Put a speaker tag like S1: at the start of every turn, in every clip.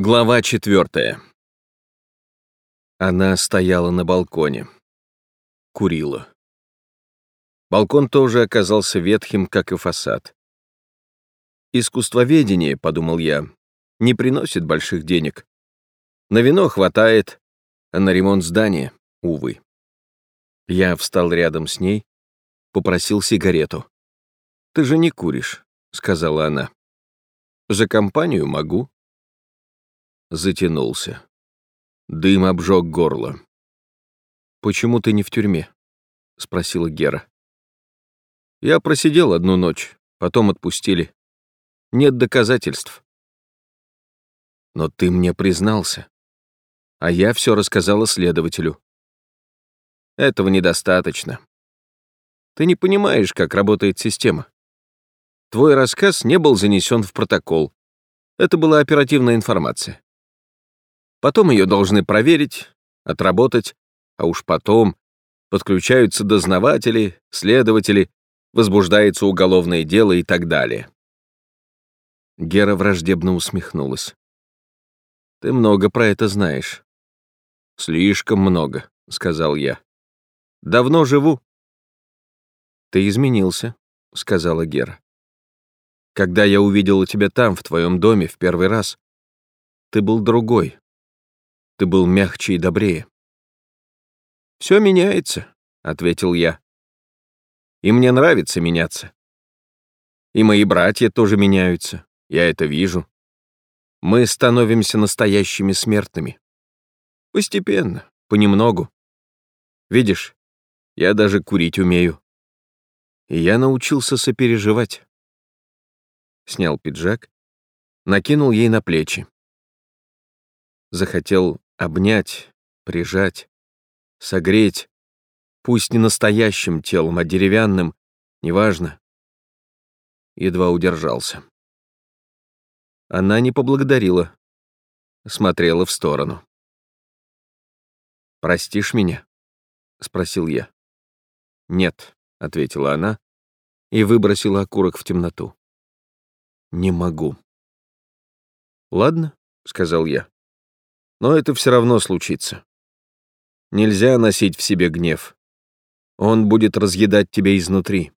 S1: Глава четвертая. Она стояла на балконе. Курила. Балкон тоже оказался ветхим, как и фасад. «Искусствоведение», — подумал я, — «не приносит больших денег. На вино хватает, а на ремонт здания, увы». Я встал рядом с ней, попросил сигарету. «Ты же не куришь», — сказала она. «За компанию могу» затянулся. Дым обжег горло. «Почему ты не в тюрьме?» — спросила Гера. «Я просидел одну ночь, потом отпустили. Нет доказательств». «Но ты мне признался, а я все рассказала следователю». «Этого недостаточно. Ты не понимаешь, как работает система. Твой рассказ не был занесен в протокол. Это была оперативная информация. Потом ее должны проверить, отработать, а уж потом подключаются дознаватели, следователи, возбуждается уголовное дело и так далее. Гера враждебно усмехнулась. «Ты много про это знаешь». «Слишком много», — сказал я. «Давно живу». «Ты изменился», — сказала Гера. «Когда я увидела тебя там, в твоем доме, в первый раз, ты был другой, ты был мягче и добрее. «Все меняется», — ответил я. «И мне нравится меняться. И мои братья тоже меняются, я это вижу. Мы становимся настоящими смертными. Постепенно, понемногу. Видишь, я даже курить умею. И я научился сопереживать». Снял пиджак, накинул ей на плечи. Захотел Обнять, прижать, согреть, пусть не настоящим телом, а деревянным, неважно. Едва удержался. Она не поблагодарила, смотрела в сторону. «Простишь меня?» — спросил я. «Нет», — ответила она и выбросила окурок в темноту. «Не могу». «Ладно», — сказал я. Но это все равно случится. Нельзя носить в себе гнев. Он будет разъедать тебя изнутри.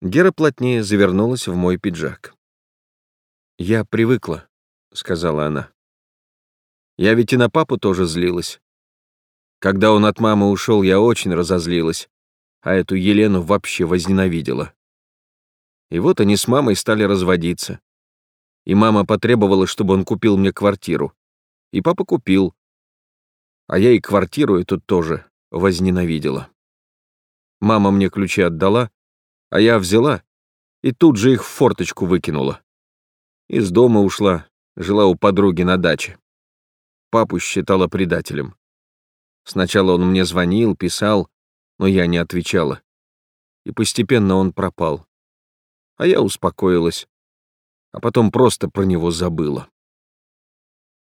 S1: Гера плотнее завернулась в мой пиджак. «Я привыкла», — сказала она. «Я ведь и на папу тоже злилась. Когда он от мамы ушел, я очень разозлилась, а эту Елену вообще возненавидела. И вот они с мамой стали разводиться. И мама потребовала, чтобы он купил мне квартиру. И папа купил. А я и квартиру эту тоже возненавидела. Мама мне ключи отдала, а я взяла и тут же их в форточку выкинула. Из дома ушла, жила у подруги на даче. Папу считала предателем. Сначала он мне звонил, писал, но я не отвечала. И постепенно он пропал. А я успокоилась, а потом просто про него забыла.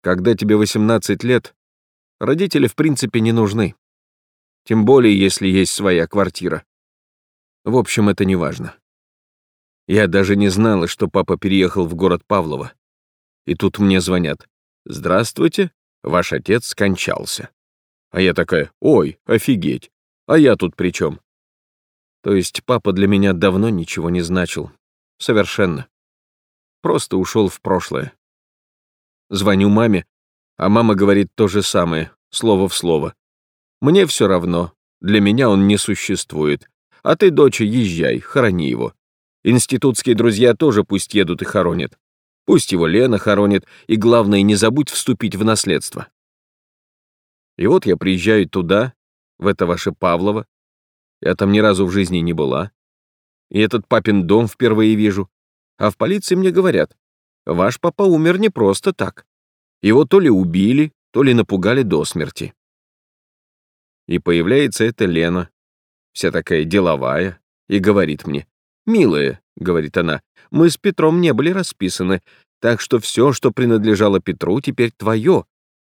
S1: Когда тебе 18 лет, родители в принципе не нужны. Тем более, если есть своя квартира. В общем, это не важно. Я даже не знала, что папа переехал в город Павлово. И тут мне звонят. «Здравствуйте, ваш отец скончался». А я такая, ой, офигеть, а я тут при чем? То есть папа для меня давно ничего не значил. Совершенно. Просто ушел в прошлое. Звоню маме, а мама говорит то же самое, слово в слово. Мне все равно, для меня он не существует. А ты, доча, езжай, хорони его. Институтские друзья тоже пусть едут и хоронят. Пусть его Лена хоронит, и главное, не забудь вступить в наследство. И вот я приезжаю туда, в это ваше Павлово. Я там ни разу в жизни не была. И этот папин дом впервые вижу. А в полиции мне говорят, Ваш папа умер не просто так. Его то ли убили, то ли напугали до смерти. И появляется эта Лена, вся такая деловая, и говорит мне, «Милая», — говорит она, — «мы с Петром не были расписаны, так что все, что принадлежало Петру, теперь твое,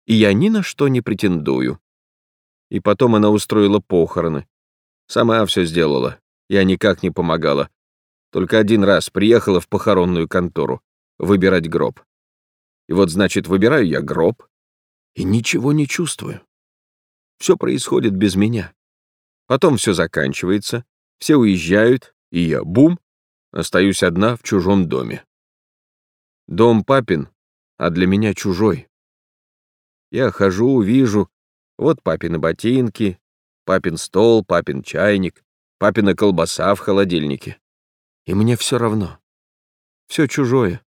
S1: и я ни на что не претендую». И потом она устроила похороны. Сама все сделала, я никак не помогала. Только один раз приехала в похоронную контору выбирать гроб. И вот, значит, выбираю я гроб и ничего не чувствую. Все происходит без меня. Потом все заканчивается, все уезжают, и я, бум, остаюсь одна в чужом доме. Дом папин, а для меня чужой. Я хожу, вижу, вот папины ботинки, папин стол, папин чайник, папина колбаса в холодильнике. И мне все равно. Все чужое.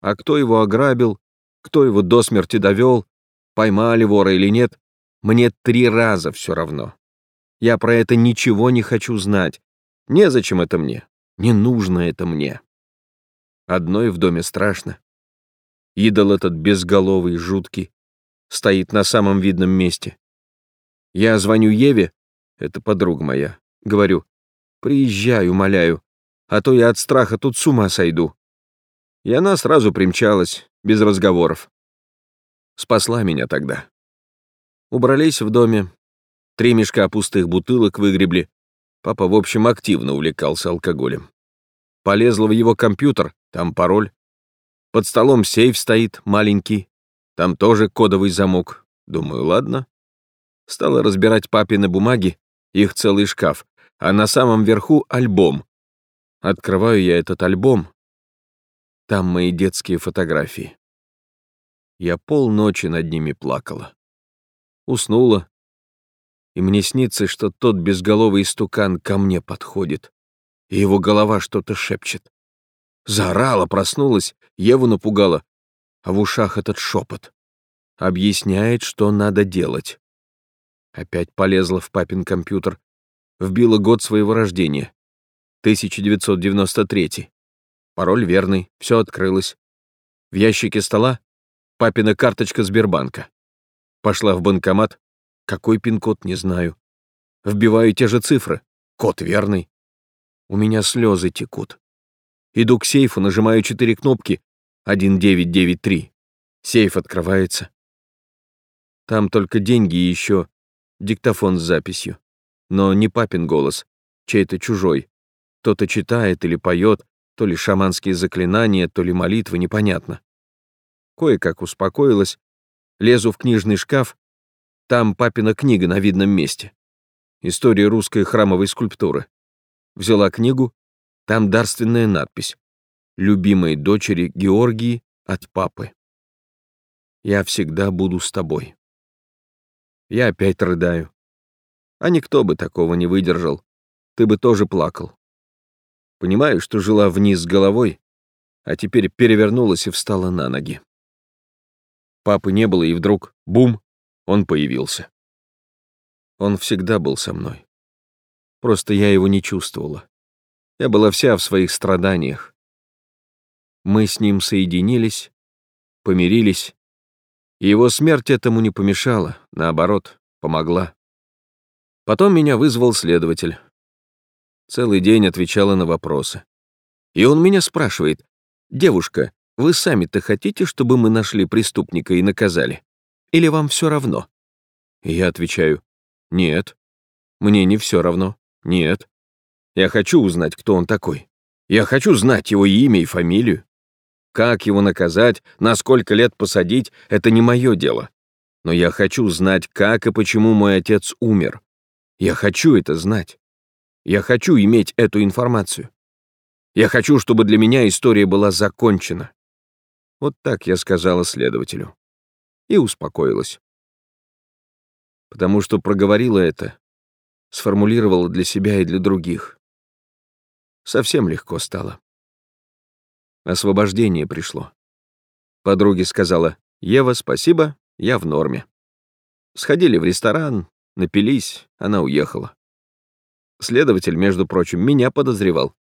S1: А кто его ограбил, кто его до смерти довел, поймали вора или нет, мне три раза все равно. Я про это ничего не хочу знать. Незачем это мне. Не нужно это мне. Одной в доме страшно. Идол этот безголовый, жуткий, стоит на самом видном месте. Я звоню Еве, это подруга моя, говорю, приезжай, умоляю, а то я от страха тут с ума сойду. И она сразу примчалась, без разговоров. Спасла меня тогда. Убрались в доме, три мешка пустых бутылок выгребли. Папа, в общем, активно увлекался алкоголем. Полезла в его компьютер, там пароль. Под столом сейф стоит, маленький. Там тоже кодовый замок. Думаю, ладно. Стала разбирать папины бумаги, их целый шкаф, а на самом верху альбом. Открываю я этот альбом. Там мои детские фотографии. Я полночи над ними плакала. Уснула, и мне снится, что тот безголовый истукан ко мне подходит, и его голова что-то шепчет. Заорала, проснулась, Еву напугала, а в ушах этот шепот. Объясняет, что надо делать. Опять полезла в папин компьютер, вбила год своего рождения. 1993. Пароль верный, все открылось. В ящике стола папина карточка Сбербанка. Пошла в банкомат, какой пин-код, не знаю. Вбиваю те же цифры, код верный. У меня слезы текут. Иду к сейфу, нажимаю четыре кнопки, 1993. Сейф открывается. Там только деньги и еще диктофон с записью. Но не папин голос, чей-то чужой. Кто-то читает или поет, то ли шаманские заклинания, то ли молитвы, непонятно. Кое-как успокоилась, лезу в книжный шкаф, там папина книга на видном месте. История русской храмовой скульптуры. Взяла книгу, там дарственная надпись. Любимой дочери Георгии от папы. Я всегда буду с тобой. Я опять рыдаю. А никто бы такого не выдержал. Ты бы тоже плакал. Понимаю, что жила вниз головой, а теперь перевернулась и встала на ноги. Папы не было, и вдруг, бум, он появился. Он всегда был со мной. Просто я его не чувствовала. Я была вся в своих страданиях. Мы с ним соединились, помирились, и его смерть этому не помешала, наоборот, помогла. Потом меня вызвал следователь. Целый день отвечала на вопросы. И он меня спрашивает, «Девушка, вы сами-то хотите, чтобы мы нашли преступника и наказали? Или вам все равно?» Я отвечаю, «Нет, мне не все равно, нет. Я хочу узнать, кто он такой. Я хочу знать его имя и фамилию. Как его наказать, на сколько лет посадить — это не мое дело. Но я хочу знать, как и почему мой отец умер. Я хочу это знать. Я хочу иметь эту информацию. Я хочу, чтобы для меня история была закончена. Вот так я сказала следователю. И успокоилась. Потому что проговорила это, сформулировала для себя и для других. Совсем легко стало. Освобождение пришло. Подруге сказала, «Ева, спасибо, я в норме». Сходили в ресторан, напились, она уехала. Следователь, между прочим, меня подозревал.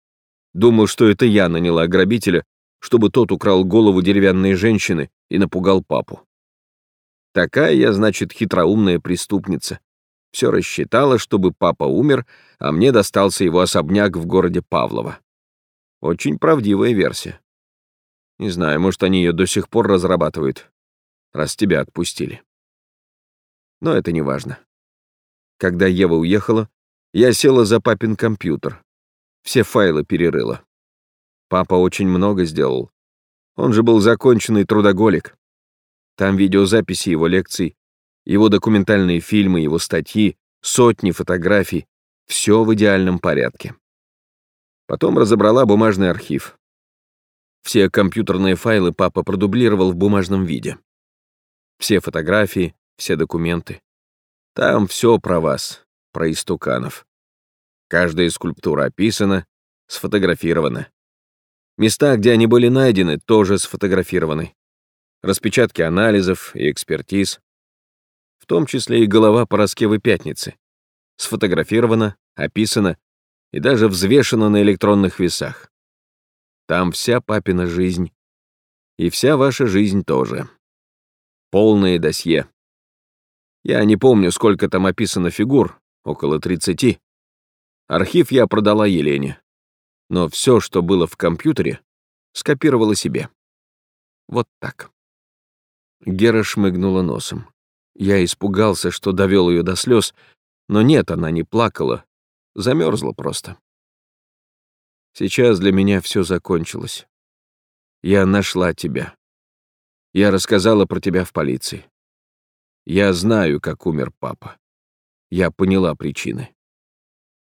S1: Думал, что это я наняла грабителя, чтобы тот украл голову деревянной женщины и напугал папу. Такая я, значит, хитроумная преступница. Все рассчитала, чтобы папа умер, а мне достался его особняк в городе Павлово. Очень правдивая версия. Не знаю, может, они ее до сих пор разрабатывают, раз тебя отпустили. Но это не важно. Когда Ева уехала, я села за папин компьютер. Все файлы перерыла. Папа очень много сделал. Он же был законченный трудоголик. Там видеозаписи его лекций, его документальные фильмы, его статьи, сотни фотографий. Все в идеальном порядке. Потом разобрала бумажный архив. Все компьютерные файлы папа продублировал в бумажном виде. Все фотографии, все документы. Там все про вас, про истуканов. Каждая скульптура описана, сфотографирована. Места, где они были найдены, тоже сфотографированы. Распечатки анализов и экспертиз. В том числе и голова Пороскевы Пятницы. Сфотографирована, описана и даже взвешена на электронных весах. Там вся папина жизнь. И вся ваша жизнь тоже. Полное досье. Я не помню, сколько там описано фигур, около 30. Архив я продала Елене но все, что было в компьютере, скопировала себе. Вот так. Гера шмыгнула носом. Я испугался, что довел ее до слез, но нет, она не плакала, замерзла просто. Сейчас для меня все закончилось. Я нашла тебя. Я рассказала про тебя в полиции. Я знаю, как умер папа. Я поняла причины.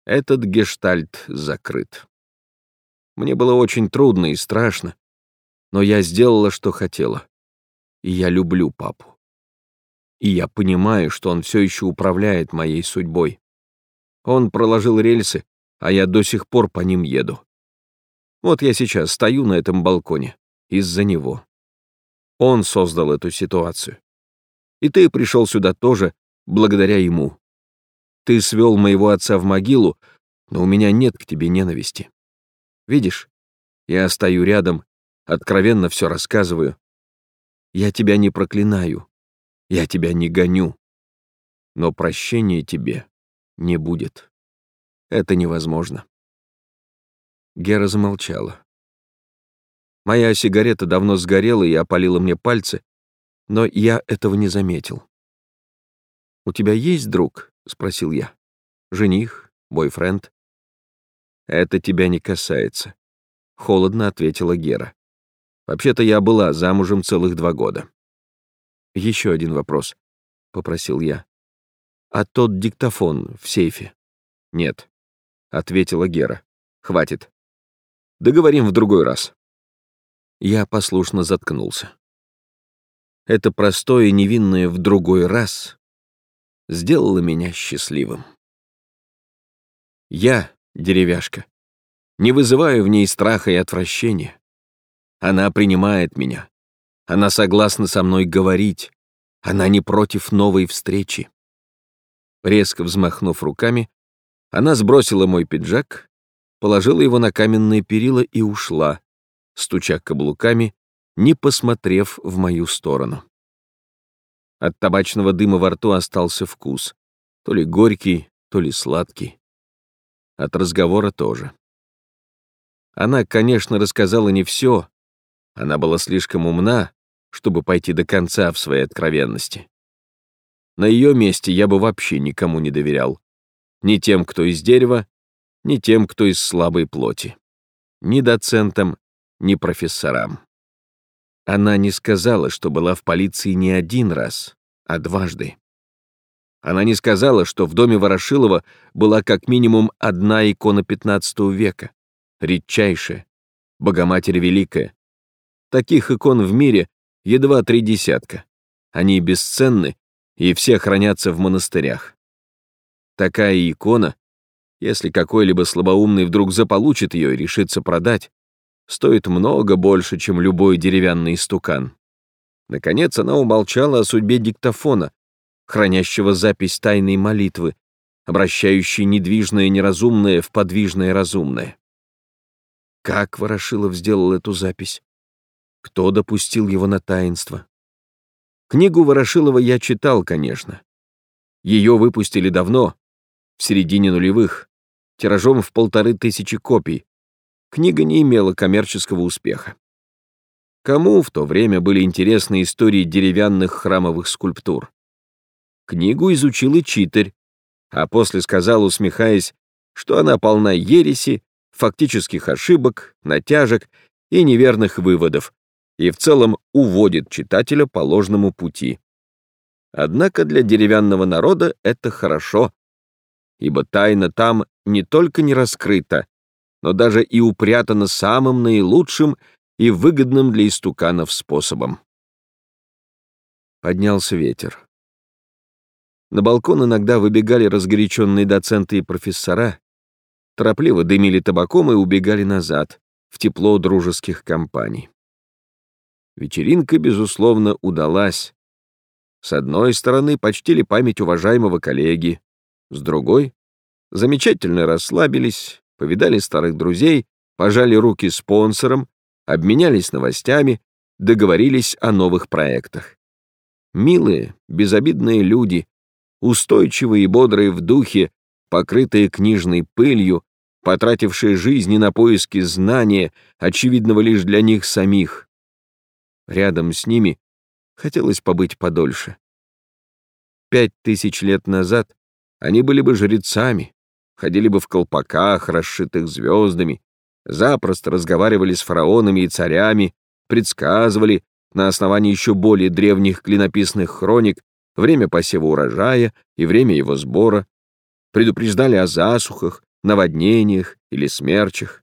S1: Этот гештальт закрыт. Мне было очень трудно и страшно, но я сделала, что хотела. И я люблю папу. И я понимаю, что он все еще управляет моей судьбой. Он проложил рельсы, а я до сих пор по ним еду. Вот я сейчас стою на этом балконе из-за него. Он создал эту ситуацию. И ты пришел сюда тоже благодаря ему. Ты свел моего отца в могилу, но у меня нет к тебе ненависти. Видишь, я стою рядом, откровенно все рассказываю. Я тебя не проклинаю, я тебя не гоню. Но прощения тебе не будет. Это невозможно. Гера замолчала. Моя сигарета давно сгорела и опалила мне пальцы, но я этого не заметил. «У тебя есть друг?» — спросил я. «Жених? Бойфренд?» «Это тебя не касается», — холодно ответила Гера. «Вообще-то я была замужем целых два года». «Еще один вопрос», — попросил я. «А тот диктофон в сейфе?» «Нет», — ответила Гера. «Хватит. Договорим в другой раз». Я послушно заткнулся. Это простое невинное «в другой раз» сделало меня счастливым. Я деревяшка. Не вызываю в ней страха и отвращения. Она принимает меня. Она согласна со мной говорить. Она не против новой встречи. Резко взмахнув руками, она сбросила мой пиджак, положила его на каменные перила и ушла, стуча каблуками, не посмотрев в мою сторону. От табачного дыма во рту остался вкус, то ли горький, то ли сладкий. От разговора тоже. Она, конечно, рассказала не все. Она была слишком умна, чтобы пойти до конца в своей откровенности. На ее месте я бы вообще никому не доверял. Ни тем, кто из дерева, ни тем, кто из слабой плоти. Ни доцентам, ни профессорам. Она не сказала, что была в полиции не один раз, а дважды. Она не сказала, что в доме Ворошилова была как минимум одна икона XV века, редчайшая, Богоматерь Великая. Таких икон в мире едва три десятка. Они бесценны и все хранятся в монастырях. Такая икона, если какой-либо слабоумный вдруг заполучит ее и решится продать, стоит много больше, чем любой деревянный стукан. Наконец она умолчала о судьбе диктофона, хранящего запись тайной молитвы, обращающей недвижное неразумное в подвижное разумное. Как Ворошилов сделал эту запись? Кто допустил его на таинство? Книгу Ворошилова я читал, конечно. Ее выпустили давно, в середине нулевых, тиражом в полторы тысячи копий. Книга не имела коммерческого успеха. Кому в то время были интересны истории деревянных храмовых скульптур? Книгу изучил и читарь, а после сказал, усмехаясь, что она полна ереси, фактических ошибок, натяжек и неверных выводов, и в целом уводит читателя по ложному пути. Однако для деревянного народа это хорошо, ибо тайна там не только не раскрыта, но даже и упрятана самым наилучшим и выгодным для истуканов способом. Поднялся ветер. На балкон иногда выбегали разгоряченные доценты и профессора, торопливо дымили табаком и убегали назад, в тепло дружеских компаний. Вечеринка, безусловно, удалась. С одной стороны, почтили память уважаемого коллеги, с другой — замечательно расслабились, повидали старых друзей, пожали руки спонсорам, обменялись новостями, договорились о новых проектах. Милые, безобидные люди, устойчивые и бодрые в духе, покрытые книжной пылью, потратившие жизни на поиски знания, очевидного лишь для них самих. Рядом с ними хотелось побыть подольше. Пять тысяч лет назад они были бы жрецами, ходили бы в колпаках, расшитых звездами, запросто разговаривали с фараонами и царями, предсказывали на основании еще более древних клинописных хроник время посева урожая и время его сбора, предупреждали о засухах, наводнениях или смерчах.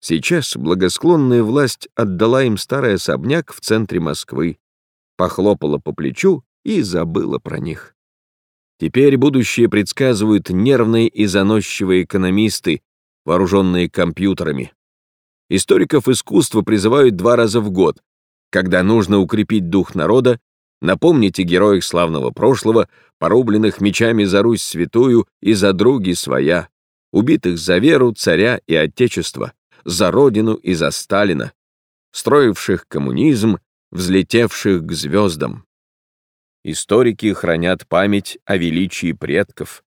S1: Сейчас благосклонная власть отдала им старый особняк в центре Москвы, похлопала по плечу и забыла про них. Теперь будущее предсказывают нервные и заносчивые экономисты, вооруженные компьютерами. Историков искусства призывают два раза в год, когда нужно укрепить дух народа Напомните героях славного прошлого, порубленных мечами за Русь святую и за други своя, убитых за веру царя и отечества, за родину и за Сталина, строивших коммунизм, взлетевших к звездам. Историки хранят память о величии предков.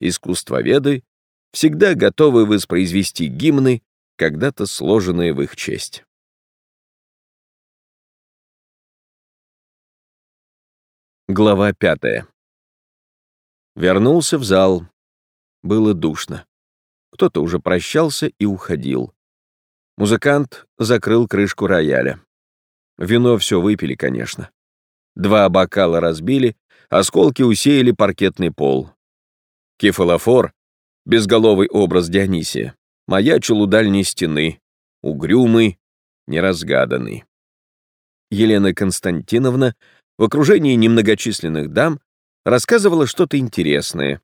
S1: Искусствоведы всегда готовы воспроизвести гимны, когда-то сложенные в их честь. Глава пятая. Вернулся в зал. Было душно. Кто-то уже прощался и уходил. Музыкант закрыл крышку рояля. Вино все выпили, конечно. Два бокала разбили, осколки усеяли паркетный пол. Кефалофор, безголовый образ Дионисия, маячил у дальней стены, угрюмый, неразгаданный. Елена Константиновна в окружении немногочисленных дам рассказывала что-то интересное.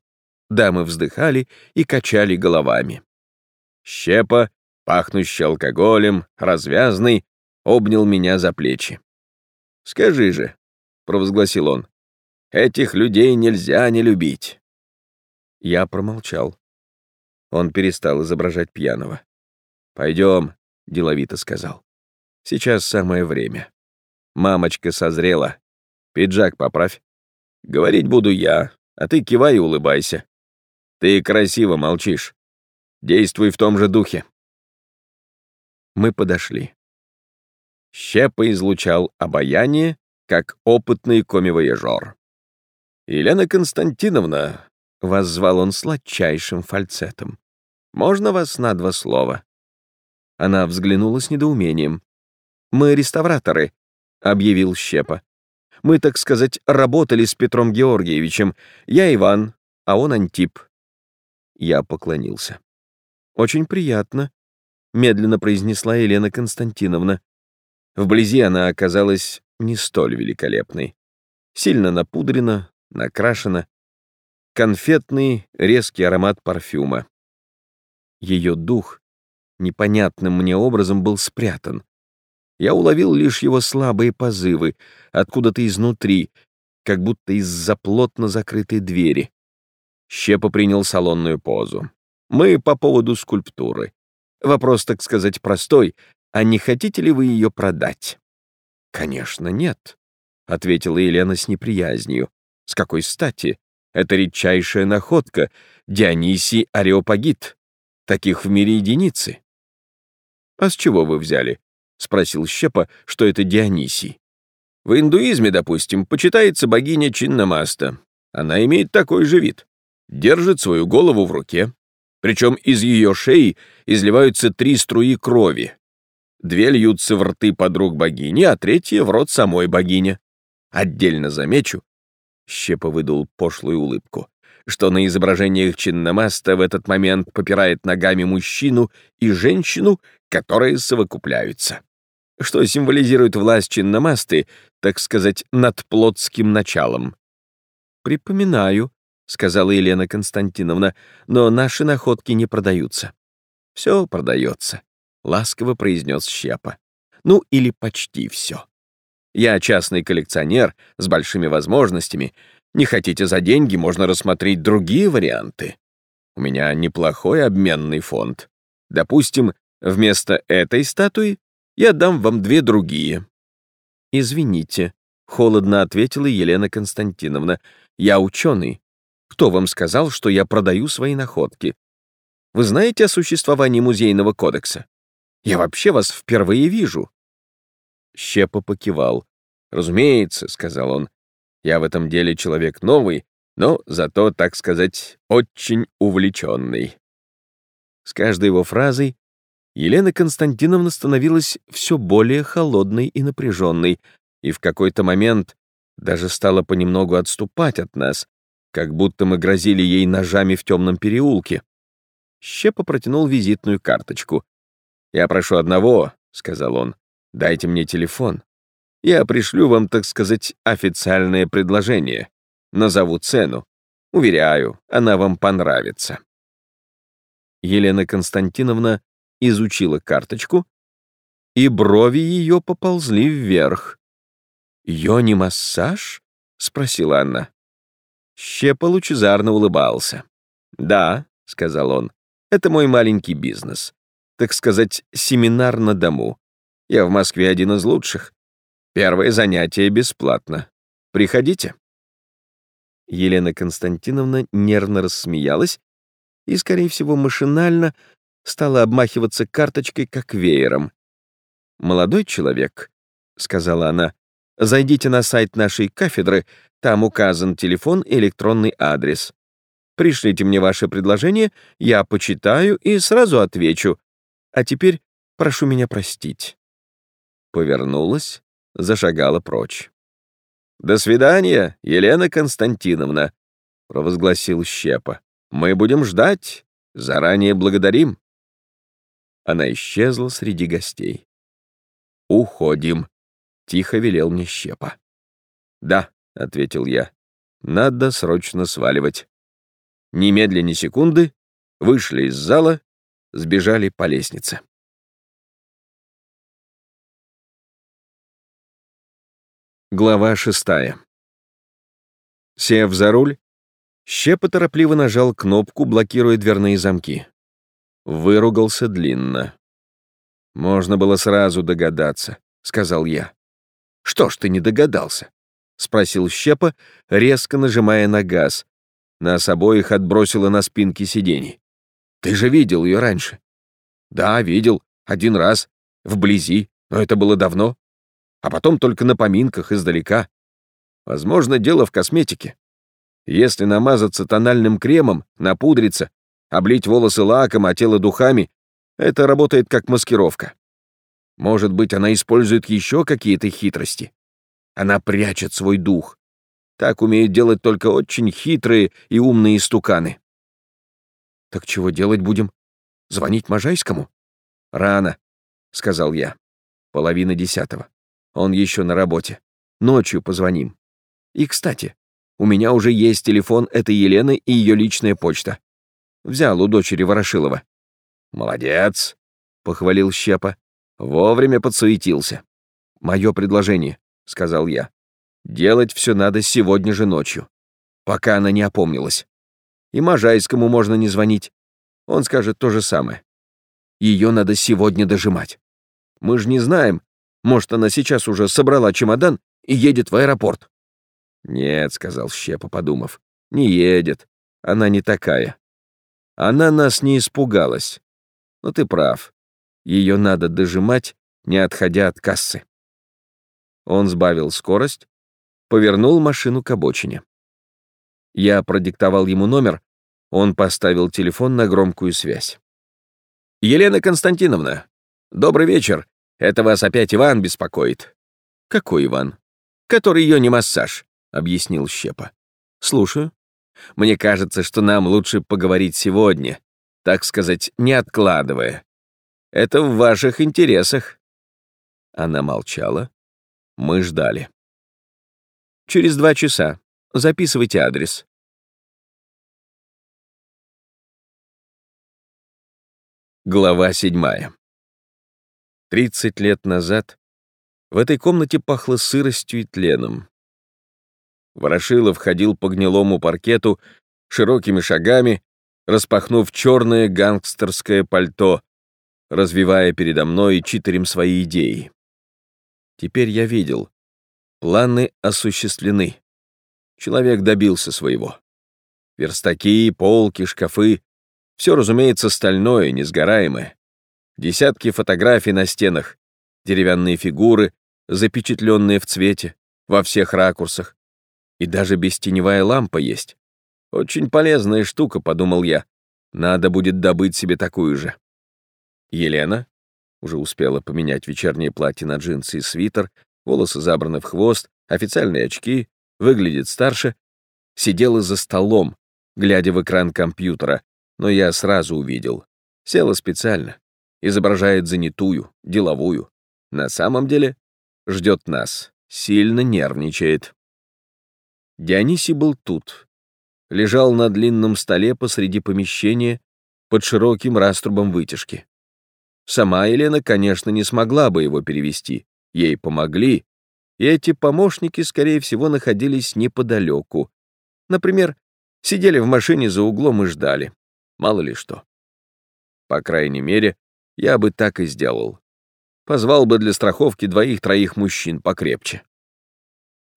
S1: Дамы вздыхали и качали головами. Щепа, пахнущий алкоголем, развязный, обнял меня за плечи. «Скажи же», — провозгласил он, — «этих людей нельзя не любить». Я промолчал. Он перестал изображать пьяного. «Пойдем», — деловито сказал. «Сейчас самое время. Мамочка созрела. Пиджак поправь. Говорить буду я, а ты кивай и улыбайся. Ты красиво молчишь. Действуй в том же духе. Мы подошли. Щепа излучал обаяние, как опытный комивояжер. «Елена Константиновна», — воззвал он сладчайшим фальцетом, — «можно вас на два слова?» Она взглянула с недоумением. «Мы реставраторы», — объявил Щепа. Мы, так сказать, работали с Петром Георгиевичем. Я Иван, а он Антип. Я поклонился. «Очень приятно», — медленно произнесла Елена Константиновна. Вблизи она оказалась не столь великолепной. Сильно напудрена, накрашена. Конфетный, резкий аромат парфюма. Ее дух непонятным мне образом был спрятан. Я уловил лишь его слабые позывы, откуда-то изнутри, как будто из-за плотно закрытой двери. Щепа принял салонную позу. Мы по поводу скульптуры. Вопрос, так сказать, простой. А не хотите ли вы ее продать? Конечно, нет, — ответила Елена с неприязнью. С какой стати? Это редчайшая находка. Дионисий Ареопагит. Таких в мире единицы. А с чего вы взяли? — спросил Щепа, что это Дионисий. В индуизме, допустим, почитается богиня Чиннамаста. Она имеет такой же вид. Держит свою голову в руке. Причем из ее шеи изливаются три струи крови. Две льются в рты подруг богини, а третья в рот самой богини. Отдельно замечу, Щепа выдул пошлую улыбку, что на изображениях Чиннамаста в этот момент попирает ногами мужчину и женщину, которые совокупляются. Что символизирует власть Чиннамасты, так сказать, над плотским началом. «Припоминаю», — сказала Елена Константиновна, «но наши находки не продаются». «Все продается», — ласково произнес Щепа. «Ну, или почти все». Я частный коллекционер с большими возможностями. Не хотите за деньги, можно рассмотреть другие варианты. У меня неплохой обменный фонд. Допустим, вместо этой статуи я дам вам две другие. Извините, холодно ответила Елена Константиновна. Я ученый. Кто вам сказал, что я продаю свои находки? Вы знаете о существовании музейного кодекса? Я вообще вас впервые вижу. Щепа покивал. «Разумеется», — сказал он, — «я в этом деле человек новый, но зато, так сказать, очень увлеченный». С каждой его фразой Елена Константиновна становилась все более холодной и напряженной, и в какой-то момент даже стала понемногу отступать от нас, как будто мы грозили ей ножами в темном переулке. Щепа протянул визитную карточку. «Я прошу одного», — сказал он, — «дайте мне телефон. Я пришлю вам, так сказать, официальное предложение. Назову цену. Уверяю, она вам понравится». Елена Константиновна изучила карточку, и брови ее поползли вверх. «Йони-массаж?» — спросила она. Щепа лучезарно улыбался. «Да», — сказал он, — «это мой маленький бизнес. Так сказать, семинар на дому. Я в Москве один из лучших. Первое занятие бесплатно. Приходите». Елена Константиновна нервно рассмеялась и, скорее всего, машинально стала обмахиваться карточкой, как веером. «Молодой человек», — сказала она, — «зайдите на сайт нашей кафедры, там указан телефон и электронный адрес. Пришлите мне ваше предложение, я почитаю и сразу отвечу. А теперь прошу меня простить». Повернулась, зашагала прочь. «До свидания, Елена Константиновна», — провозгласил Щепа. «Мы будем ждать. Заранее благодарим». Она исчезла среди гостей. «Уходим», — тихо велел мне Щепа. «Да», — ответил я, — «надо срочно сваливать». Немедленно секунды вышли из зала, сбежали по лестнице. Глава шестая. Сев за руль, Щепа торопливо нажал кнопку, блокируя дверные замки. Выругался длинно. «Можно было сразу догадаться», — сказал я. «Что ж ты не догадался?» — спросил Щепа, резко нажимая на газ. Нас обоих отбросило на спинки сидений. «Ты же видел ее раньше?» «Да, видел. Один раз. Вблизи. Но это было давно а потом только на поминках издалека. Возможно, дело в косметике. Если намазаться тональным кремом, напудриться, облить волосы лаком, а тело духами, это работает как маскировка. Может быть, она использует еще какие-то хитрости. Она прячет свой дух. Так умеют делать только очень хитрые и умные стуканы. «Так чего делать будем? Звонить Можайскому?» «Рано», — сказал я. «Половина десятого. Он еще на работе. Ночью позвоним. И, кстати, у меня уже есть телефон этой Елены и ее личная почта. Взял у дочери Ворошилова. «Молодец», — похвалил Щепа. Вовремя подсуетился. «Мое предложение», — сказал я. «Делать все надо сегодня же ночью, пока она не опомнилась. И Можайскому можно не звонить. Он скажет то же самое. Ее надо сегодня дожимать. Мы же не знаем, может, она сейчас уже собрала чемодан и едет в аэропорт?» «Нет», — сказал Щепа, подумав, — «не едет. Она не такая. Она нас не испугалась. Но ты прав. Ее надо дожимать, не отходя от кассы». Он сбавил скорость, повернул машину к обочине. Я продиктовал ему номер, он поставил телефон на громкую связь. «Елена Константиновна, добрый вечер. Это вас опять Иван беспокоит?» «Какой Иван?» «Который ее не массаж», — объяснил Щепа. «Слушаю. Мне кажется, что нам лучше поговорить сегодня, так сказать, не откладывая. Это в ваших интересах». Она молчала. Мы ждали. «Через два часа. Записывайте адрес». Глава седьмая. Тридцать лет назад в этой комнате пахло сыростью и тленом. Ворошилов ходил по гнилому паркету широкими шагами, распахнув черное гангстерское пальто, развивая передо мной и читерем свои идеи. Теперь я видел. Планы осуществлены. Человек добился своего. Верстаки, полки, шкафы — все, разумеется, стальное, несгораемое. Десятки фотографий на стенах, деревянные фигуры, запечатленные в цвете, во всех ракурсах. И даже бестеневая лампа есть. Очень полезная штука, подумал я. Надо будет добыть себе такую же. Елена уже успела поменять вечернее платье на джинсы и свитер, волосы забраны в хвост, официальные очки, выглядит старше, сидела за столом, глядя в экран компьютера, но я сразу увидел. Села специально изображает занятую, деловую. На самом деле ждет нас, сильно нервничает. Дионисий был тут. Лежал на длинном столе посреди помещения под широким раструбом вытяжки. Сама Елена, конечно, не смогла бы его перевести. Ей помогли, и эти помощники, скорее всего, находились неподалеку. Например, сидели в машине за углом и ждали. Мало ли что. По крайней мере, я бы так и сделал. Позвал бы для страховки двоих-троих мужчин покрепче.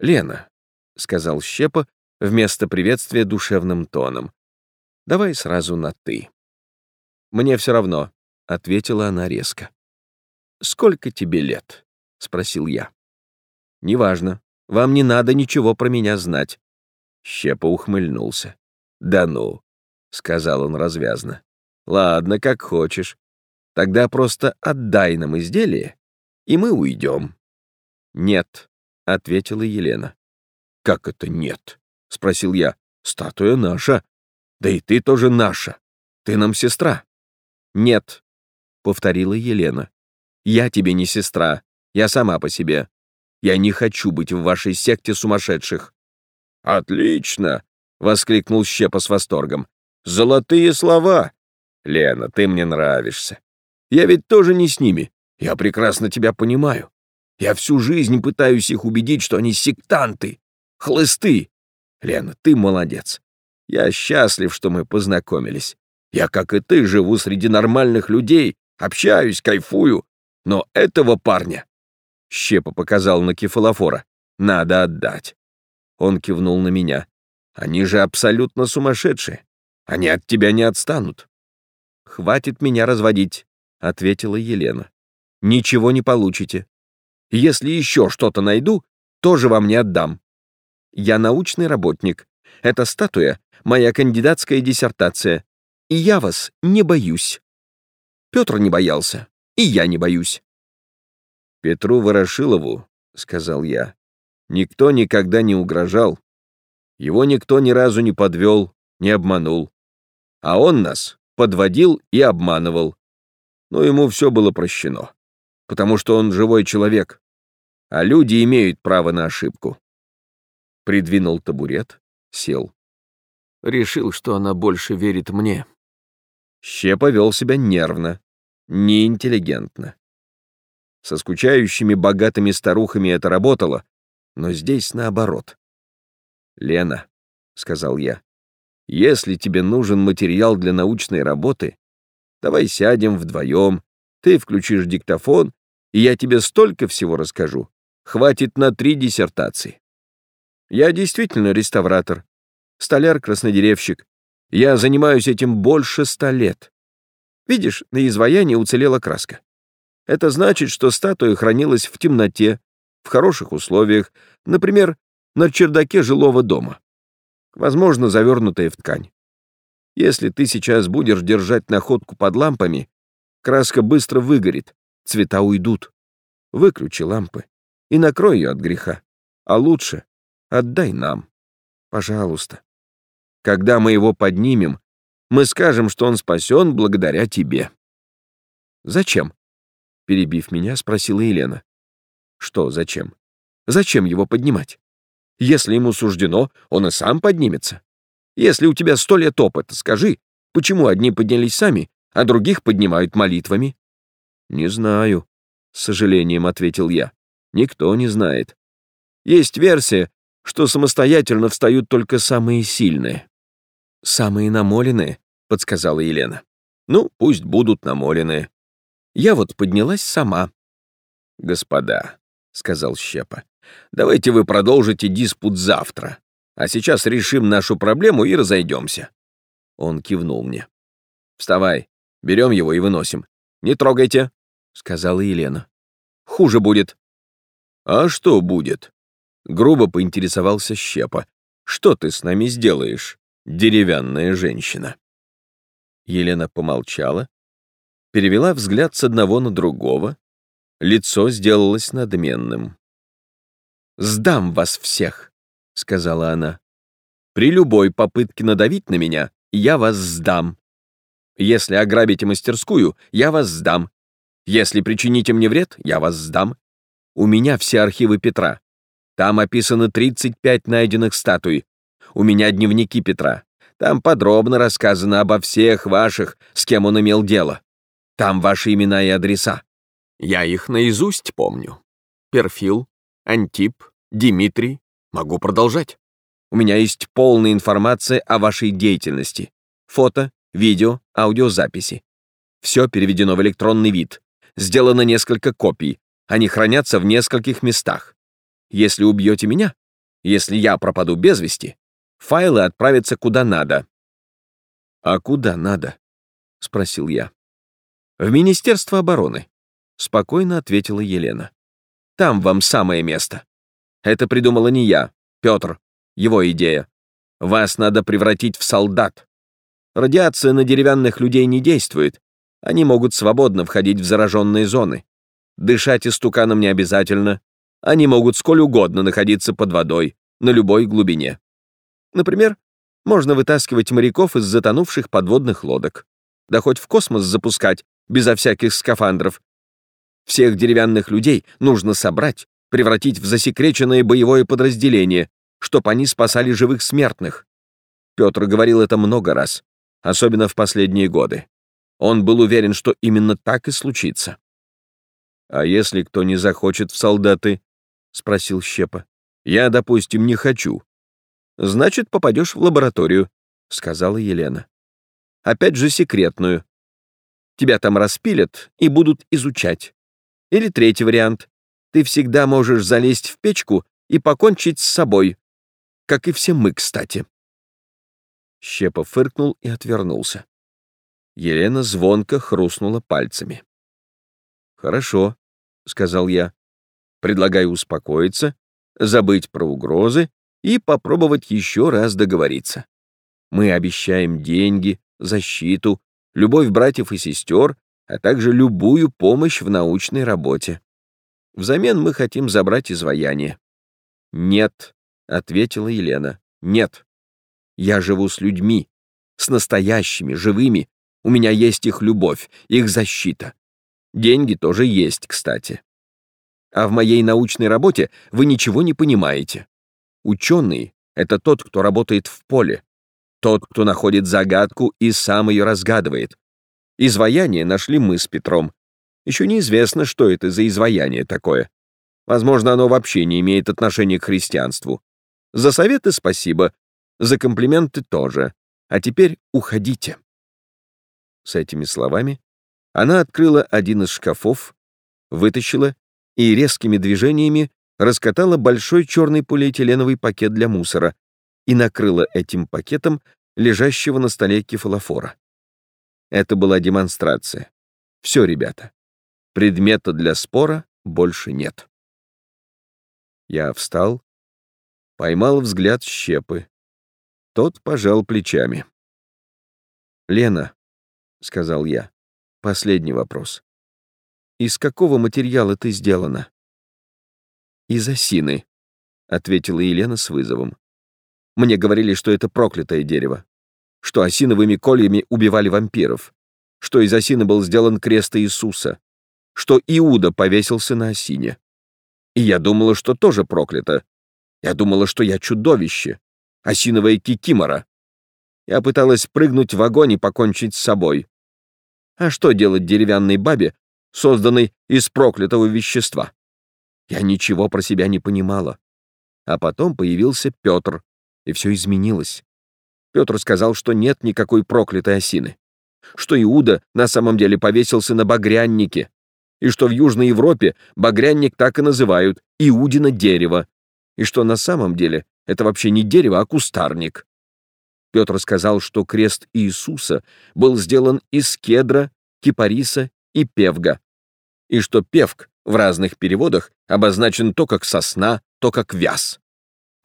S1: «Лена», — сказал Щепа вместо приветствия душевным тоном, — «давай сразу на «ты». «Мне все равно», — ответила она резко. «Сколько тебе лет?» — спросил я. «Неважно. Вам не надо ничего про меня знать». Щепа ухмыльнулся. «Да ну», — сказал он развязно. «Ладно, как хочешь. Тогда просто отдай нам изделие, и мы уйдем». «Нет», — ответила Елена. «Как это нет?» — спросил я. «Статуя наша. Да и ты тоже наша. Ты нам сестра». «Нет», — повторила Елена. «Я тебе не сестра. Я сама по себе. Я не хочу быть в вашей секте сумасшедших». «Отлично!» — воскликнул Щепа с восторгом. «Золотые слова! Лена, ты мне нравишься. Я ведь тоже не с ними. Я прекрасно тебя понимаю. Я всю жизнь пытаюсь их убедить, что они сектанты, хлысты. Лена, ты молодец. Я счастлив, что мы познакомились. Я, как и ты, живу среди нормальных людей, общаюсь, кайфую. Но этого парня...» Щепа показал на кефалофора. «Надо отдать». Он кивнул на меня. «Они же абсолютно сумасшедшие. Они от тебя не отстанут». «Хватит меня разводить. — ответила Елена. «Ничего не получите. Если еще что-то найду, тоже вам не отдам. Я научный работник. Эта статуя — моя кандидатская диссертация. И я вас не боюсь. Петр не боялся, и я не боюсь». «Петру Ворошилову», — сказал я, — «никто никогда не угрожал. Его никто ни разу не подвел, не обманул. А он нас подводил и обманывал но ему все было прощено, потому что он живой человек, а люди имеют право на ошибку. Придвинул табурет, сел. Решил, что она больше верит мне. Щепа вел себя нервно, неинтеллигентно. Со скучающими богатыми старухами это работало, но здесь наоборот. «Лена», — сказал я, — «если тебе нужен материал для научной работы, Давай сядем вдвоем, ты включишь диктофон, и я тебе столько всего расскажу. Хватит на три диссертации. Я действительно реставратор, столяр-краснодеревщик. Я занимаюсь этим больше ста лет. Видишь, на изваянии уцелела краска. Это значит, что статуя хранилась в темноте, в хороших условиях, например, на чердаке жилого дома, возможно, завернутая в ткань. Если ты сейчас будешь держать находку под лампами, краска быстро выгорит, цвета уйдут. Выключи лампы и накрой ее от греха. А лучше отдай нам. Пожалуйста. Когда мы его поднимем, мы скажем, что он спасен благодаря тебе. Зачем? Перебив меня, спросила Елена. Что зачем? Зачем его поднимать? Если ему суждено, он и сам поднимется. Если у тебя сто лет опыта, скажи, почему одни поднялись сами, а других поднимают молитвами? Не знаю, с сожалением ответил я. Никто не знает. Есть версия, что самостоятельно встают только самые сильные. Самые намоленные, подсказала Елена. Ну, пусть будут намоленные. Я вот поднялась сама. Господа, сказал Щепа, давайте вы продолжите диспут завтра, а сейчас решим нашу проблему и разойдемся. Он кивнул мне. Вставай, берем его и выносим. Не трогайте, сказала Елена. Хуже будет. А что будет? Грубо поинтересовался Щепа. «Что ты с нами сделаешь, деревянная женщина?» Елена помолчала, перевела взгляд с одного на другого, лицо сделалось надменным. «Сдам вас всех», — сказала она. «При любой попытке надавить на меня я вас сдам. Если ограбите мастерскую, я вас сдам. Если причините мне вред, я вас сдам. У меня все архивы Петра. Там описано 35 найденных статуй. У меня дневники Петра. Там подробно рассказано обо всех ваших, с кем он имел дело. Там ваши имена и адреса. Я их наизусть помню. Перфил, Антип, Дмитрий. Могу продолжать. У меня есть полная информация о вашей деятельности. Фото, видео, аудиозаписи. Все переведено в электронный вид. Сделано несколько копий. Они хранятся в нескольких местах. Если убьете меня, если я пропаду без вести, файлы отправятся куда надо». «А куда надо?» — спросил я. «В Министерство обороны», — спокойно ответила Елена. «Там вам самое место. Это придумала не я, Петр, его идея. Вас надо превратить в солдат. Радиация на деревянных людей не действует. Они могут свободно входить в зараженные зоны. Дышать истуканом не обязательно, они могут сколь угодно находиться под водой, на любой глубине. Например, можно вытаскивать моряков из затонувших подводных лодок, да хоть в космос запускать, безо всяких скафандров. Всех деревянных людей нужно собрать, превратить в засекреченное боевое подразделение, чтоб они спасали живых смертных. Петр говорил это много раз, особенно в последние годы. Он был уверен, что именно так и случится. А если кто не захочет в солдаты, — спросил Щепа. «Я, допустим, не хочу». «Значит, попадешь в лабораторию», — сказала Елена. «Опять же секретную. Тебя там распилят и будут изучать. Или третий вариант. Ты всегда можешь залезть в печку и покончить с собой. Как и все мы, кстати». Щепа фыркнул и отвернулся. Елена звонко хрустнула пальцами. «Хорошо», — сказал я. Предлагаю успокоиться, забыть про угрозы и попробовать еще раз договориться. Мы обещаем деньги, защиту, любовь братьев и сестер, а также любую помощь в научной работе. Взамен мы хотим забрать изваяние. «Нет», — ответила Елена, — «нет. Я живу с людьми, с настоящими, живыми. У меня есть их любовь, их защита. Деньги тоже есть, кстати. А в моей научной работе вы ничего не понимаете. Ученый — это тот, кто работает в поле, тот, кто находит загадку и сам ее разгадывает. Изваяние нашли мы с Петром. Еще неизвестно, что это за изваяние такое. Возможно, оно вообще не имеет отношения к христианству. За советы спасибо, за комплименты тоже. А теперь уходите. С этими словами она открыла один из шкафов, вытащила и резкими движениями раскатала большой черный полиэтиленовый пакет для мусора и накрыла этим пакетом лежащего на столе кефалофора. Это была демонстрация. Все, ребята. Предмета для спора больше нет. Я встал, поймал взгляд щепы. Тот пожал плечами. «Лена», — сказал я, — последний вопрос. Из какого материала ты сделана? «Из осины», — ответила Елена с вызовом. «Мне говорили, что это проклятое дерево, что осиновыми кольями убивали вампиров, что из осины был сделан крест Иисуса, что Иуда повесился на осине. И я думала, что тоже проклято. Я думала, что я чудовище, осиновая кикимора. Я пыталась прыгнуть в огонь и покончить с собой. А что делать деревянной бабе, созданной из проклятого вещества? Я ничего про себя не понимала. А потом появился Петр, и все изменилось. Петр сказал, что нет никакой проклятой осины, что Иуда на самом деле повесился на багряннике, и что в Южной Европе багрянник так и называют Иудино дерево, и что на самом деле это вообще не дерево, а кустарник. Петр сказал, что крест Иисуса был сделан из кедра, кипариса и певга, и что певг в разных переводах обозначен то как сосна, то как вяз.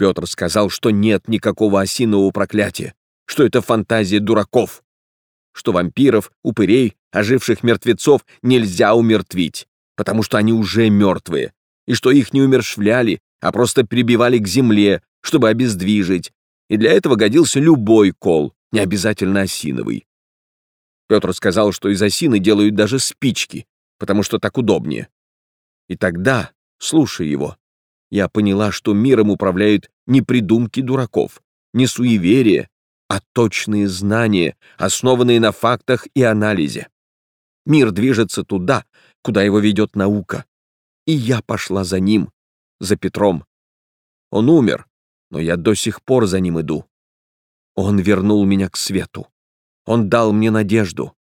S1: Петр сказал, что нет никакого осинового проклятия, что это фантазия дураков, что вампиров, упырей, оживших мертвецов нельзя умертвить, потому что они уже мертвые, и что их не умершвляли, а просто прибивали к земле, чтобы обездвижить, и для этого годился любой кол, не обязательно осиновый. Петр сказал, что из осины делают даже спички, потому что так удобнее. И тогда, слушая его, я поняла, что миром управляют не придумки дураков, не суеверия, а точные знания, основанные на фактах и анализе. Мир движется туда, куда его ведет наука. И я пошла за ним, за Петром. Он умер, но я до сих пор за ним иду. Он вернул меня к свету. Он дал мне надежду.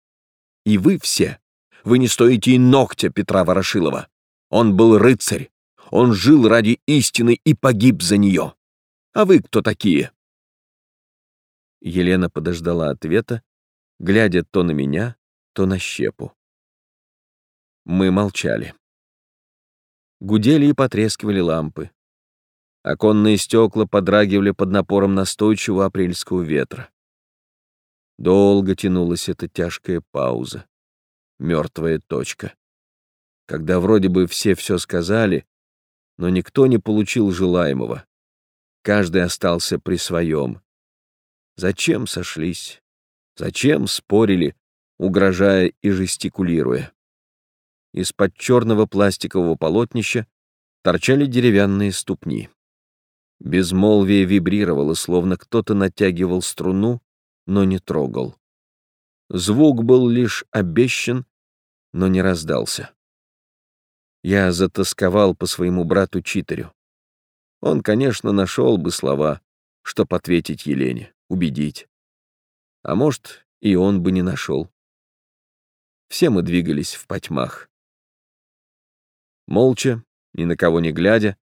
S1: И вы все, вы не стоите и ногтя Петра Ворошилова. Он был рыцарь. Он жил ради истины и погиб за нее. А вы кто такие? Елена подождала ответа, глядя то на меня, то на щепу. Мы молчали. Гудели и потрескивали лампы. Оконные стекла подрагивали под напором настойчивого апрельского ветра. Долго тянулась эта тяжкая пауза, мертвая точка. Когда вроде бы все все сказали, но никто не получил желаемого. Каждый остался при своем. Зачем сошлись? Зачем спорили, угрожая и жестикулируя? Из-под черного пластикового полотнища торчали деревянные ступни. Безмолвие вибрировало, словно кто-то натягивал струну, но не трогал. Звук был лишь обещан, но не раздался. Я затасковал по своему брату-читерю. Он, конечно, нашел бы слова, чтоб ответить Елене убедить. А может, и он бы не нашел. Все мы двигались в потьмах. Молча, ни на кого не глядя,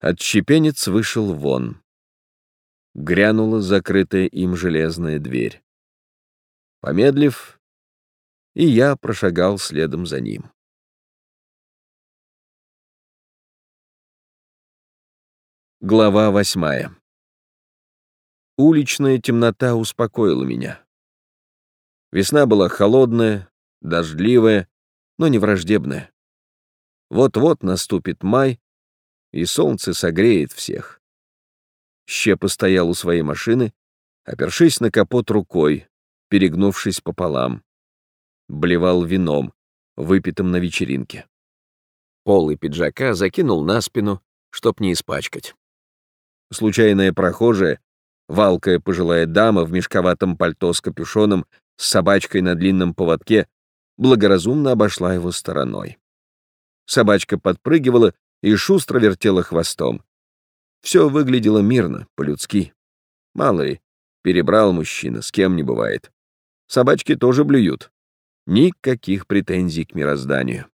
S1: отщепенец вышел вон. Грянула закрытая им железная дверь. Помедлив, и я прошагал следом за ним. Глава восьмая Уличная темнота успокоила меня. Весна была холодная, дождливая, но не враждебная. Вот-вот наступит май, и солнце согреет всех. Щепа стоял у своей машины, опершись на капот рукой, перегнувшись пополам. Блевал вином, выпитым на вечеринке. Полы пиджака закинул на спину, чтоб не испачкать. Случайная прохожая Валкая пожилая дама в мешковатом пальто с капюшоном с собачкой на длинном поводке благоразумно обошла его стороной. Собачка подпрыгивала и шустро вертела хвостом. Все выглядело мирно, по-людски. Мало перебрал мужчина, с кем не бывает. Собачки тоже блюют. Никаких претензий к мирозданию.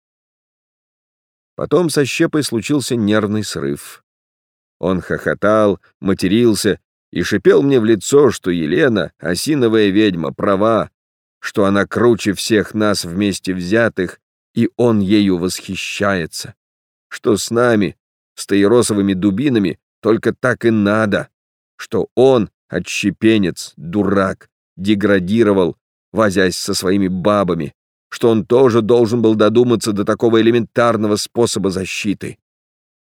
S1: Потом со щепой случился нервный срыв. Он хохотал, матерился и шипел мне в лицо, что Елена, осиновая ведьма, права, что она круче всех нас вместе взятых, и он ею восхищается, что с нами, с таиросовыми дубинами, только так и надо, что он, отщепенец, дурак, деградировал, возясь со своими бабами, что он тоже должен был додуматься до такого элементарного способа защиты.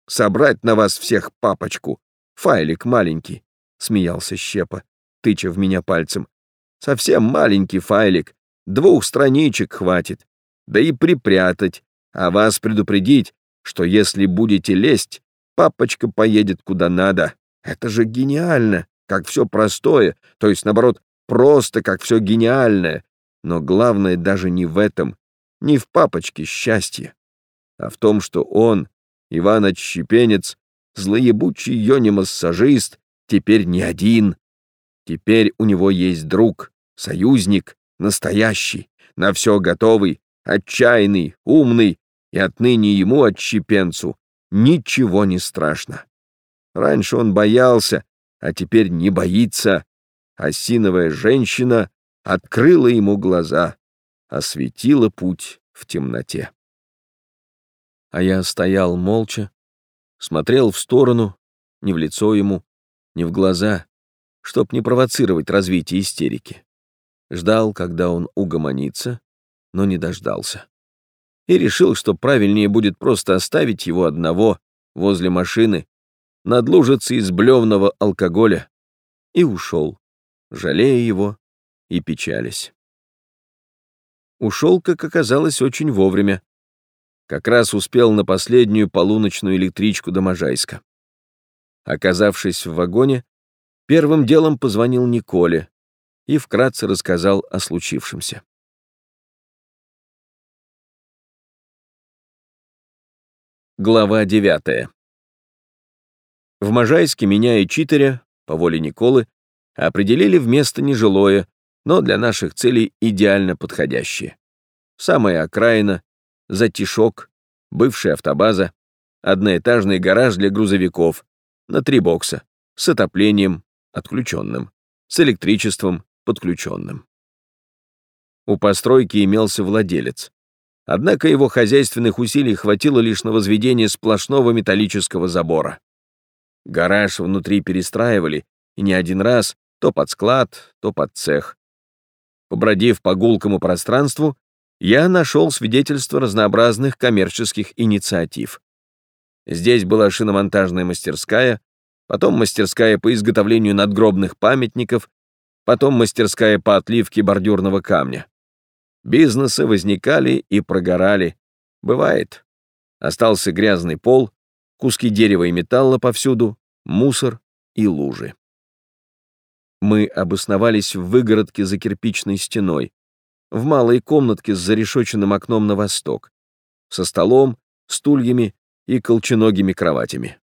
S1: Собрать на вас всех папочку. Файлик маленький, — смеялся Щепа, тыча в меня пальцем. Совсем маленький файлик, двух страничек хватит. Да и припрятать, а вас предупредить, что если будете лезть, папочка поедет куда надо. Это же гениально, как все простое, то есть, наоборот, просто как все гениальное. Но главное даже не в этом, не в папочке счастье, а в том, что он, Иван Отщепенец, злоебучий Йони-массажист, теперь не один. Теперь у него есть друг, союзник, настоящий, на все готовый, отчаянный, умный, и отныне ему, отщепенцу, ничего не страшно. Раньше он боялся, а теперь не боится. Осиновая женщина открыла ему глаза, осветила путь в темноте. А я стоял молча, смотрел в сторону, не в лицо ему, не в глаза, чтоб не провоцировать развитие истерики. Ждал, когда он угомонится, но не дождался. И решил, что правильнее будет просто оставить его одного возле машины, надлужиться из блевного алкоголя, и ушел, жалея его и печались. Ушел, как оказалось, очень вовремя. Как раз успел на последнюю полуночную электричку до Можайска. Оказавшись в вагоне, первым делом позвонил Николе и вкратце рассказал о случившемся. Глава 9. В Можайске меня и Читеря, по воле Николы, определили в место нежилое, но для наших целей идеально подходящее. Самая окраина, затишок, бывшая автобаза, одноэтажный гараж для грузовиков, на три бокса, с отоплением, отключенным, с электричеством, подключенным. У постройки имелся владелец, Однако его хозяйственных усилий хватило лишь на возведение сплошного металлического забора. Гараж внутри перестраивали, и не один раз, то под склад, то под цех. Побродив по гулкому пространству, я нашел свидетельство разнообразных коммерческих инициатив. Здесь была шиномонтажная мастерская, потом мастерская по изготовлению надгробных памятников, потом мастерская по отливке бордюрного камня. Бизнесы возникали и прогорали. Бывает. Остался грязный пол, куски дерева и металла повсюду, мусор и лужи. Мы обосновались в выгородке за кирпичной стеной, в малой комнатке с зарешоченным окном на восток, со столом, стульями и колченогими кроватями.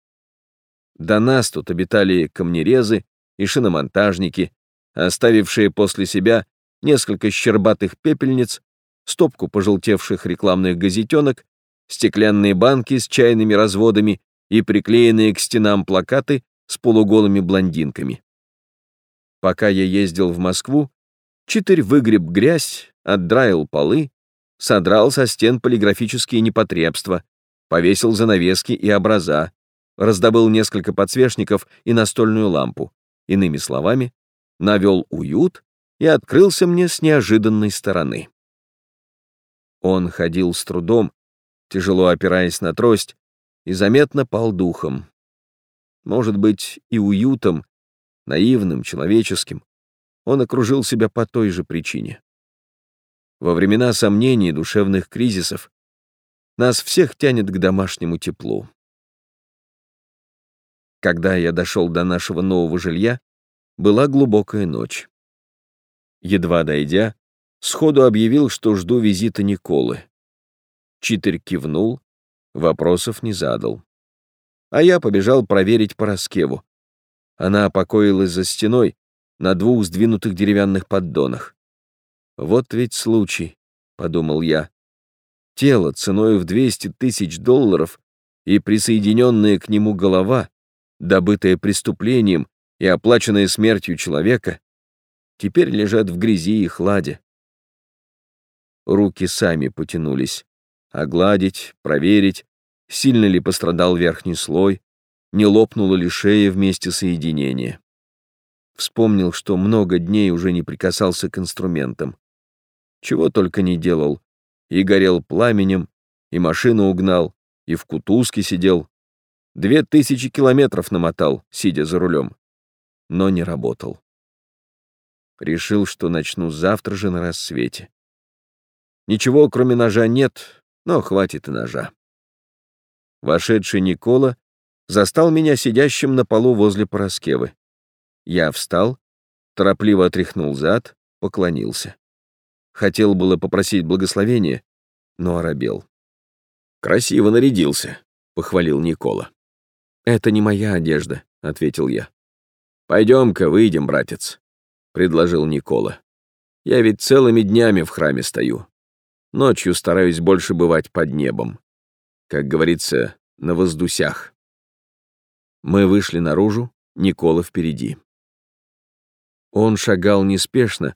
S1: До нас тут обитали камнерезы и шиномонтажники, оставившие после себя несколько щербатых пепельниц, стопку пожелтевших рекламных газетенок, стеклянные банки с чайными разводами и приклеенные к стенам плакаты с полуголыми блондинками. Пока я ездил в Москву, Читырь выгреб грязь, отдраил полы, содрал со стен полиграфические непотребства, повесил занавески и образа, раздобыл несколько подсвечников и настольную лампу. Иными словами, навел уют и открылся мне с неожиданной стороны. Он ходил с трудом, тяжело опираясь на трость, и заметно пал духом. Может быть, и уютом, наивным, человеческим, он окружил себя по той же причине. Во времена сомнений и душевных кризисов нас всех тянет к домашнему теплу. Когда я дошел до нашего нового жилья, была глубокая ночь. Едва дойдя, сходу объявил, что жду визита Николы. Читер кивнул, вопросов не задал. А я побежал проверить Пороскеву. Она покоилась за стеной на двух сдвинутых деревянных поддонах. «Вот ведь случай», — подумал я. Тело ценой в 200 тысяч долларов и присоединенная к нему голова, добытая преступлением и оплаченная смертью человека, теперь лежат в грязи и хладе. Руки сами потянулись. Огладить, проверить, сильно ли пострадал верхний слой, не лопнула ли шея вместе соединения. Вспомнил, что много дней уже не прикасался к инструментам. Чего только не делал. И горел пламенем, и машину угнал, и в кутузке сидел. Две тысячи километров намотал, сидя за рулем. Но не работал. Решил, что начну завтра же на рассвете. Ничего, кроме ножа, нет, но хватит и ножа. Вошедший Никола застал меня сидящим на полу возле Пороскевы. Я встал, торопливо отряхнул зад, поклонился. Хотел было попросить благословения, но оробел. «Красиво нарядился», — похвалил Никола. «Это не моя одежда», — ответил я. «Пойдем-ка, выйдем, братец», — предложил Никола. «Я ведь целыми днями в храме стою. Ночью стараюсь больше бывать под небом. Как говорится, на воздусях». Мы вышли наружу, Никола впереди. Он шагал неспешно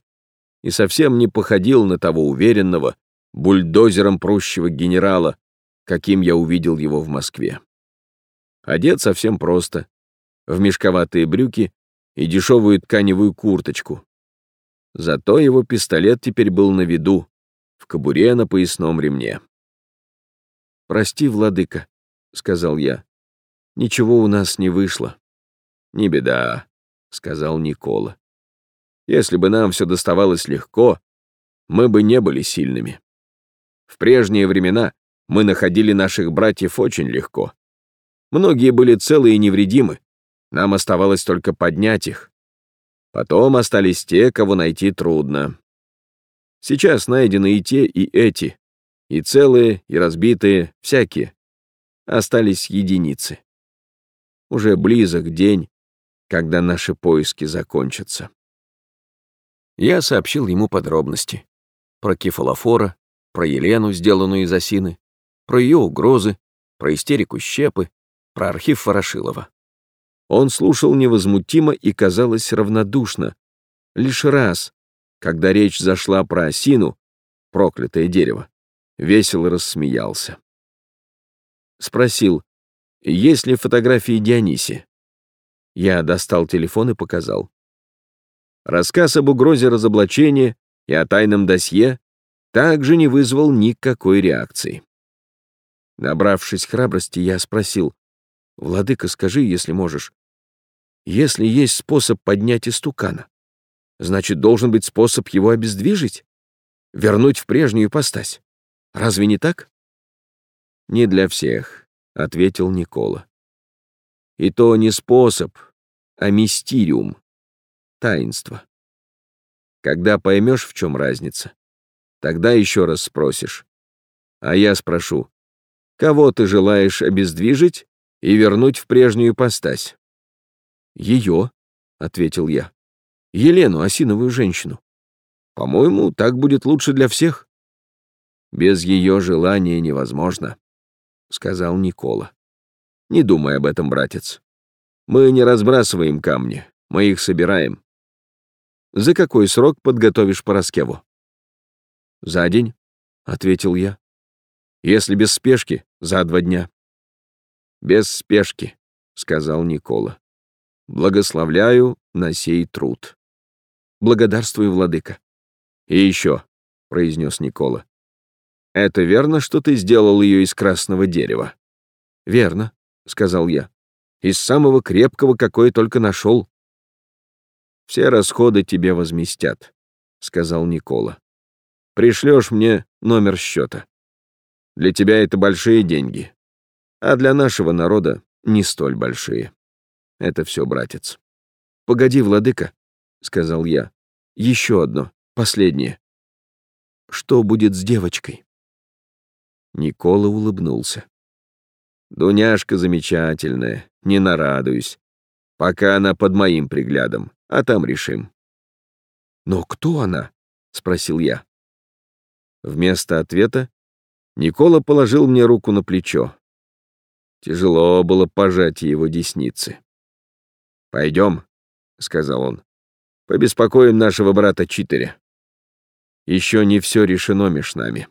S1: и совсем не походил на того уверенного, бульдозером прущего генерала, каким я увидел его в Москве. Одет совсем просто, в мешковатые брюки и дешевую тканевую курточку. Зато его пистолет теперь был на виду, в кобуре на поясном ремне. «Прости, владыка», — сказал я. «Ничего у нас не вышло». «Не беда», — сказал Никола. «Если бы нам все доставалось легко, мы бы не были сильными. В прежние времена мы находили наших братьев очень легко. Многие были целы и невредимы. Нам оставалось только поднять их. Потом остались те, кого найти трудно. Сейчас найдены и те, и эти. И целые, и разбитые, всякие. Остались единицы. Уже близок день, когда наши поиски закончатся. Я сообщил ему подробности. Про кефалофора, про Елену, сделанную из осины, про ее угрозы, про истерику Щепы, про архив Ворошилова. Он слушал невозмутимо и, казалось, равнодушно. Лишь раз, когда речь зашла про осину, проклятое дерево, весело рассмеялся. Спросил, есть ли фотографии Диониси. Я достал телефон и показал. Рассказ об угрозе разоблачения и о тайном досье также не вызвал никакой реакции. Набравшись храбрости, я спросил, «Владыка, скажи, если можешь, если есть способ поднять истукана, значит, должен быть способ его обездвижить? Вернуть в прежнюю постась? Разве не так?» «Не для всех», — ответил Никола. «И то не способ, а мистериум, таинство. Когда поймешь, в чем разница, тогда еще раз спросишь. А я спрошу, Кого ты желаешь обездвижить и вернуть в прежнюю постась?» «Ее», — ответил я. «Елену, осиновую женщину. По-моему, так будет лучше для всех». «Без ее желания невозможно», — сказал Никола. «Не думай об этом, братец. Мы не разбрасываем камни, мы их собираем. За какой срок подготовишь Пороскеву?» «За день», — ответил я. Если без спешки, за два дня. Без спешки, сказал Никола. Благословляю на сей труд. Благодарствую, владыка. И еще, произнес Никола. Это верно, что ты сделал ее из красного дерева? Верно, сказал я. Из самого крепкого, какое только нашел. Все расходы тебе возместят, сказал Никола. Пришлешь мне номер счета. Для тебя это большие деньги, а для нашего народа не столь большие. Это все, братец. Погоди, владыка, — сказал я. Еще одно, последнее. Что будет с девочкой? Никола улыбнулся. Дуняшка замечательная, не нарадуюсь. Пока она под моим приглядом, а там решим. Но кто она? — спросил я. Вместо ответа Никола положил мне руку на плечо. Тяжело было пожать его десницы. «Пойдем», — сказал он, — «побеспокоим нашего брата Читеря. Еще не все решено меж нами».